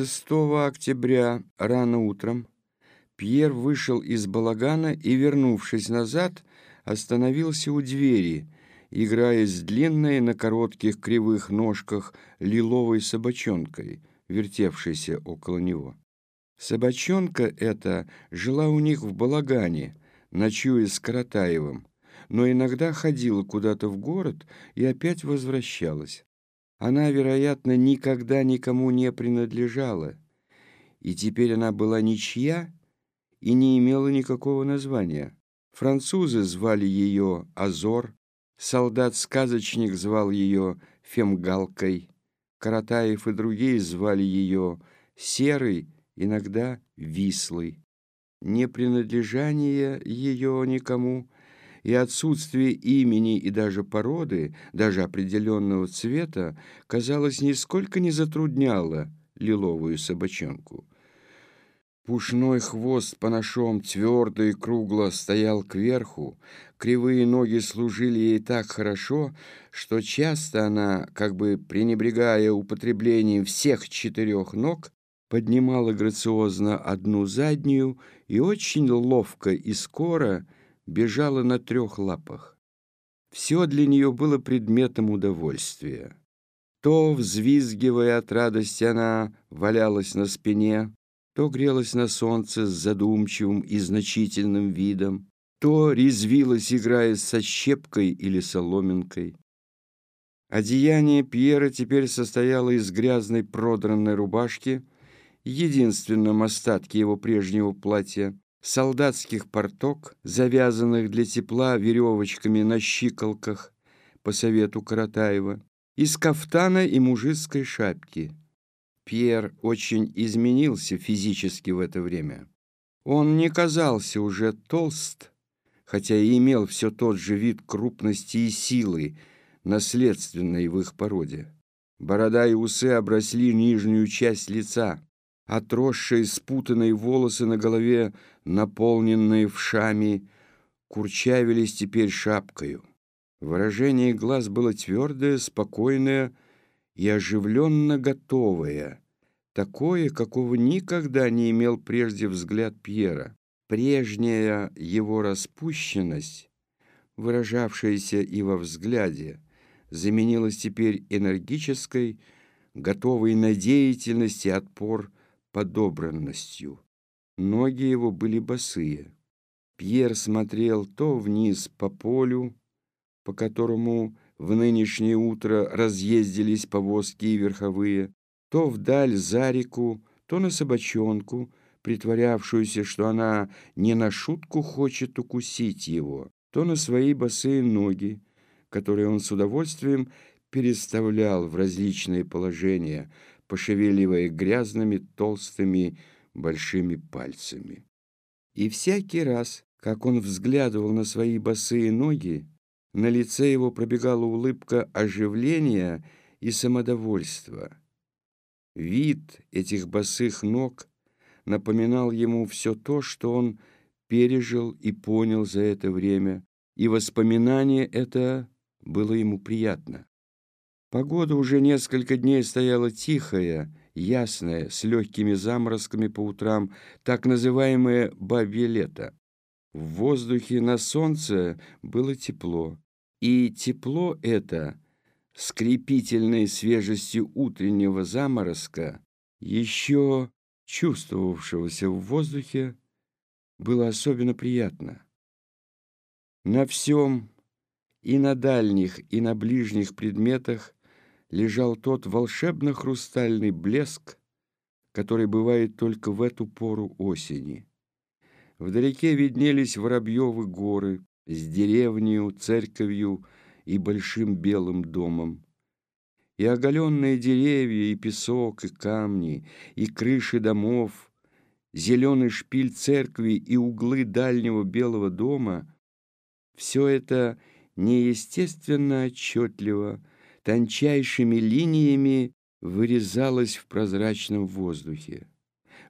6 октября рано утром Пьер вышел из балагана и, вернувшись назад, остановился у двери, играя с длинной на коротких кривых ножках лиловой собачонкой, вертевшейся около него. Собачонка эта жила у них в балагане, ночуя с Каратаевым, но иногда ходила куда-то в город и опять возвращалась. Она, вероятно, никогда никому не принадлежала, и теперь она была ничья и не имела никакого названия. Французы звали ее Азор, солдат-сказочник звал ее Фемгалкой, Каратаев и другие звали ее Серой, иногда Вислой. Непринадлежание ее никому и отсутствие имени и даже породы, даже определенного цвета, казалось, нисколько не затрудняло лиловую собачонку. Пушной хвост по ношом твердо и кругло стоял кверху, кривые ноги служили ей так хорошо, что часто она, как бы пренебрегая употреблением всех четырех ног, поднимала грациозно одну заднюю и очень ловко и скоро бежала на трех лапах. Все для нее было предметом удовольствия. То, взвизгивая от радости, она валялась на спине, то грелась на солнце с задумчивым и значительным видом, то резвилась, играя со щепкой или соломинкой. Одеяние Пьера теперь состояло из грязной продранной рубашки, единственном остатке его прежнего платья, солдатских порток, завязанных для тепла веревочками на щиколках по совету Каратаева, из кафтана и мужицкой шапки. Пьер очень изменился физически в это время. Он не казался уже толст, хотя и имел все тот же вид крупности и силы, наследственной в их породе. Борода и усы обросли нижнюю часть лица, отросшие спутанные волосы на голове, наполненные вшами, курчавились теперь шапкою. Выражение глаз было твердое, спокойное и оживленно готовое, такое, какого никогда не имел прежде взгляд Пьера. Прежняя его распущенность, выражавшаяся и во взгляде, заменилась теперь энергической, готовой на деятельность и отпор подобранностью. Ноги его были босые. Пьер смотрел то вниз по полю, по которому в нынешнее утро разъездились повозки и верховые, то вдаль за реку, то на собачонку, притворявшуюся, что она не на шутку хочет укусить его, то на свои босые ноги, которые он с удовольствием переставлял в различные положения, пошевеливая грязными толстыми большими пальцами. И всякий раз, как он взглядывал на свои босые ноги, на лице его пробегала улыбка оживления и самодовольства. Вид этих босых ног напоминал ему все то, что он пережил и понял за это время, и воспоминание это было ему приятно. Погода уже несколько дней стояла тихая, ясная, с легкими заморозками по утрам, так называемое «бабье лето». В воздухе на солнце было тепло, и тепло это, скрепительной свежестью утреннего заморозка, еще чувствовавшегося в воздухе, было особенно приятно. На всем и на дальних, и на ближних предметах лежал тот волшебно-хрустальный блеск, который бывает только в эту пору осени. Вдалеке виднелись Воробьевы горы с деревнею, церковью и большим белым домом. И оголенные деревья, и песок, и камни, и крыши домов, зеленый шпиль церкви и углы дальнего белого дома — все это неестественно отчетливо тончайшими линиями вырезалась в прозрачном воздухе.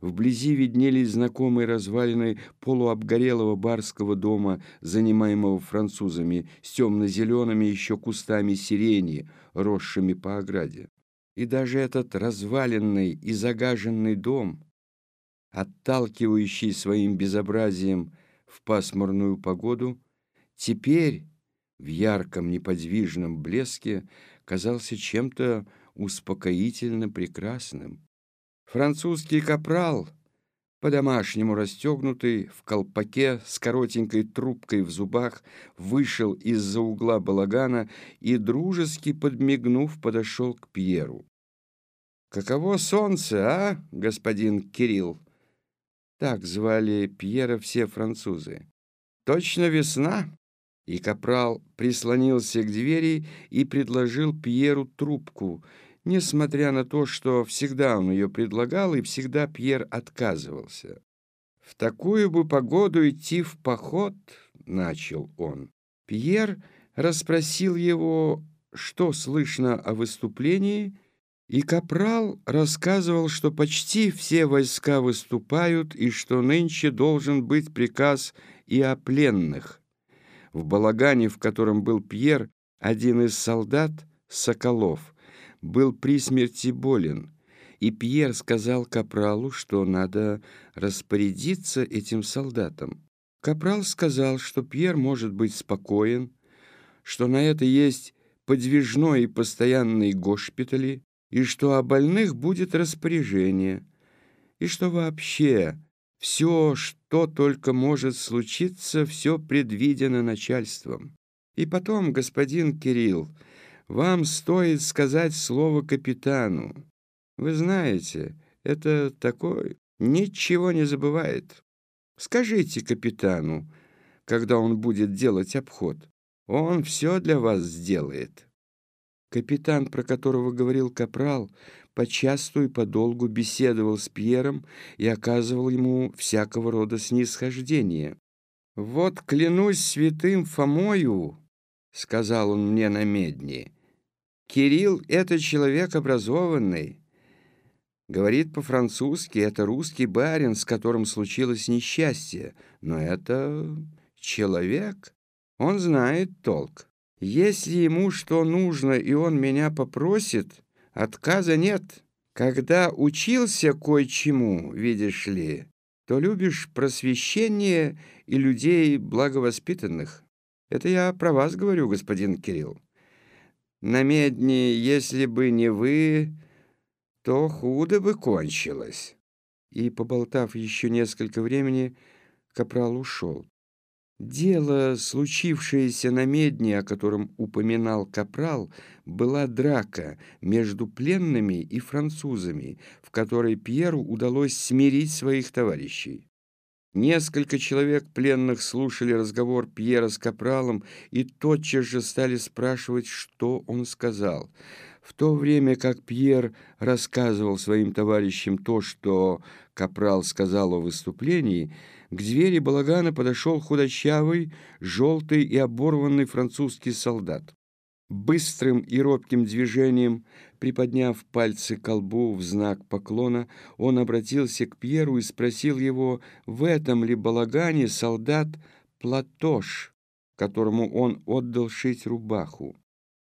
Вблизи виднелись знакомые развалины полуобгорелого барского дома, занимаемого французами, с темно-зелеными еще кустами сирени, росшими по ограде. и даже этот разваленный и загаженный дом, отталкивающий своим безобразием в пасмурную погоду, теперь в ярком неподвижном блеске казался чем-то успокоительно прекрасным. Французский капрал, по-домашнему расстегнутый, в колпаке с коротенькой трубкой в зубах, вышел из-за угла балагана и, дружески подмигнув, подошел к Пьеру. «Каково солнце, а, господин Кирилл?» Так звали Пьера все французы. «Точно весна?» И капрал прислонился к двери и предложил Пьеру трубку, несмотря на то, что всегда он ее предлагал, и всегда Пьер отказывался. «В такую бы погоду идти в поход», — начал он. Пьер расспросил его, что слышно о выступлении, и Капрал рассказывал, что почти все войска выступают и что нынче должен быть приказ и о пленных. В балагане, в котором был Пьер, один из солдат, Соколов, был при смерти болен, и Пьер сказал Капралу, что надо распорядиться этим солдатом. Капрал сказал, что Пьер может быть спокоен, что на это есть подвижной и постоянный госпитали, и что о больных будет распоряжение, и что вообще все, что только может случиться, все предвидено начальством. И потом, господин Кирилл, вам стоит сказать слово капитану. Вы знаете, это такой ничего не забывает. Скажите капитану, когда он будет делать обход. Он все для вас сделает. Капитан, про которого говорил Капрал, почасту и подолгу беседовал с Пьером и оказывал ему всякого рода снисхождение. «Вот клянусь святым Фомою», — сказал он мне на медне, — Кирилл — это человек образованный. Говорит по-французски, это русский барин, с которым случилось несчастье. Но это человек. Он знает толк. Если ему что нужно, и он меня попросит, отказа нет. Когда учился кое-чему, видишь ли, то любишь просвещение и людей благовоспитанных. Это я про вас говорю, господин Кирилл. На медне, если бы не вы, то худо бы кончилось». И, поболтав еще несколько времени, Капрал ушел. Дело, случившееся на медне, о котором упоминал Капрал, была драка между пленными и французами, в которой Пьеру удалось смирить своих товарищей. Несколько человек пленных слушали разговор Пьера с Капралом и тотчас же стали спрашивать, что он сказал. В то время как Пьер рассказывал своим товарищам то, что Капрал сказал о выступлении, к двери балагана подошел худощавый, желтый и оборванный французский солдат. Быстрым и робким движением, приподняв пальцы к колбу в знак поклона, он обратился к Пьеру и спросил его, в этом ли балагане солдат Платош, которому он отдал шить рубаху.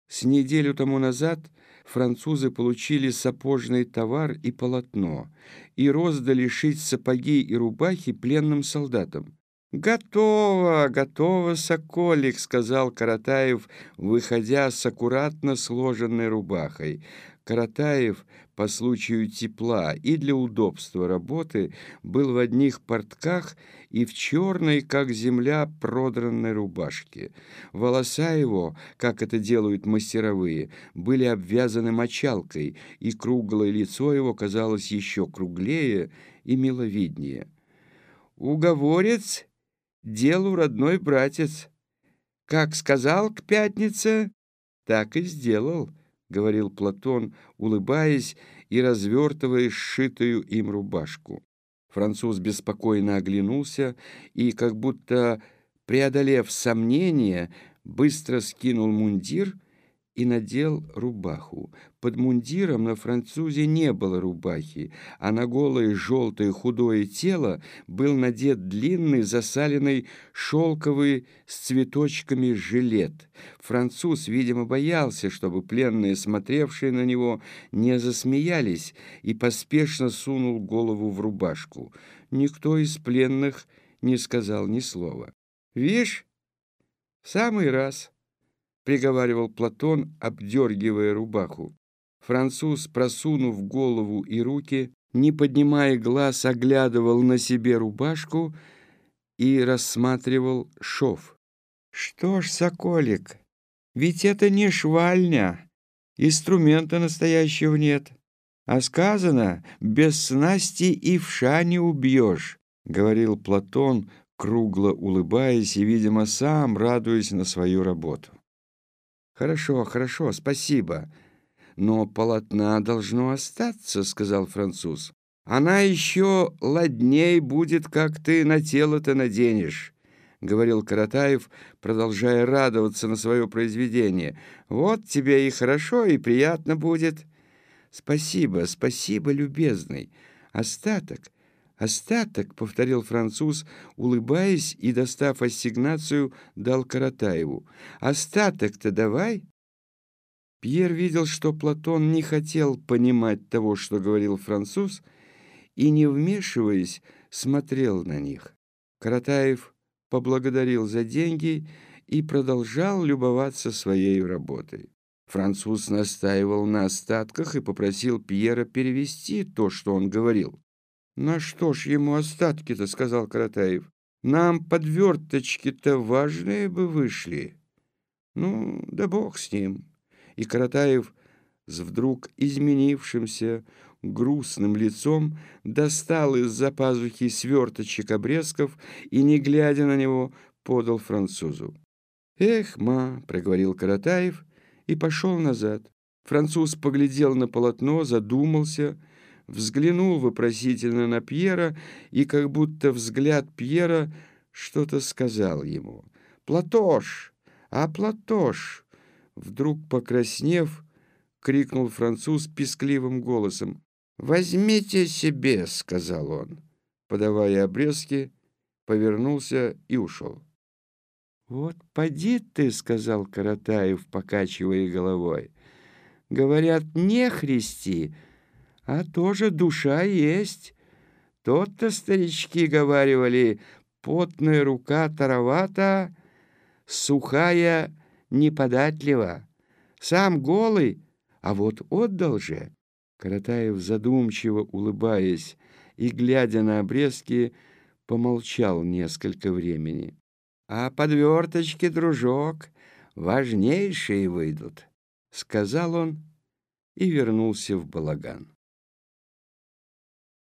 С неделю тому назад французы получили сапожный товар и полотно и роздали шить сапоги и рубахи пленным солдатам. «Готово, готово, соколик», — сказал Каратаев, выходя с аккуратно сложенной рубахой. Каратаев по случаю тепла и для удобства работы был в одних портках и в черной, как земля, продранной рубашке. Волоса его, как это делают мастеровые, были обвязаны мочалкой, и круглое лицо его казалось еще круглее и миловиднее. «Уговорец делу родной братец. Как сказал к пятнице, так и сделал, — говорил Платон, улыбаясь и развертывая сшитую им рубашку. Француз беспокойно оглянулся и, как будто преодолев сомнение, быстро скинул мундир и надел рубаху. Под мундиром на французе не было рубахи, а на голое желтое худое тело был надет длинный засаленный шелковый с цветочками жилет. Француз, видимо, боялся, чтобы пленные, смотревшие на него, не засмеялись, и поспешно сунул голову в рубашку. Никто из пленных не сказал ни слова. «Вишь, в самый раз!» — приговаривал Платон, обдергивая рубаху. Француз, просунув голову и руки, не поднимая глаз, оглядывал на себе рубашку и рассматривал шов. «Что ж, соколик, ведь это не швальня, инструмента настоящего нет, а сказано, без снасти и вша не убьешь», — говорил Платон, кругло улыбаясь и, видимо, сам радуясь на свою работу. «Хорошо, хорошо, спасибо. Но полотна должно остаться», — сказал француз. «Она еще ладней будет, как ты на тело-то наденешь», — говорил Каратаев, продолжая радоваться на свое произведение. «Вот тебе и хорошо, и приятно будет». «Спасибо, спасибо, любезный. Остаток «Остаток», — повторил француз, улыбаясь и, достав ассигнацию, дал Каратаеву. «Остаток-то давай». Пьер видел, что Платон не хотел понимать того, что говорил француз, и, не вмешиваясь, смотрел на них. Каратаев поблагодарил за деньги и продолжал любоваться своей работой. Француз настаивал на остатках и попросил Пьера перевести то, что он говорил. «На что ж ему остатки-то?» — сказал Каратаев. «Нам подверточки-то важные бы вышли». «Ну, да бог с ним». И Каратаев с вдруг изменившимся грустным лицом достал из-за пазухи сверточек обрезков и, не глядя на него, подал французу. «Эх, ма!» — проговорил Каратаев и пошел назад. Француз поглядел на полотно, задумался — взглянул вопросительно на Пьера, и как будто взгляд Пьера что-то сказал ему. «Платош! А Платош!» Вдруг покраснев, крикнул француз пискливым голосом. «Возьмите себе!» — сказал он, подавая обрезки, повернулся и ушел. «Вот поди ты!» — сказал Каратаев, покачивая головой. «Говорят, не христи!» А тоже душа есть. Тот-то старички говаривали, потная рука таровата, сухая неподатлива. Сам голый, а вот отдал же. Каратаев, задумчиво улыбаясь и глядя на обрезки, помолчал несколько времени. «А подверточки, дружок, важнейшие выйдут», — сказал он и вернулся в балаган.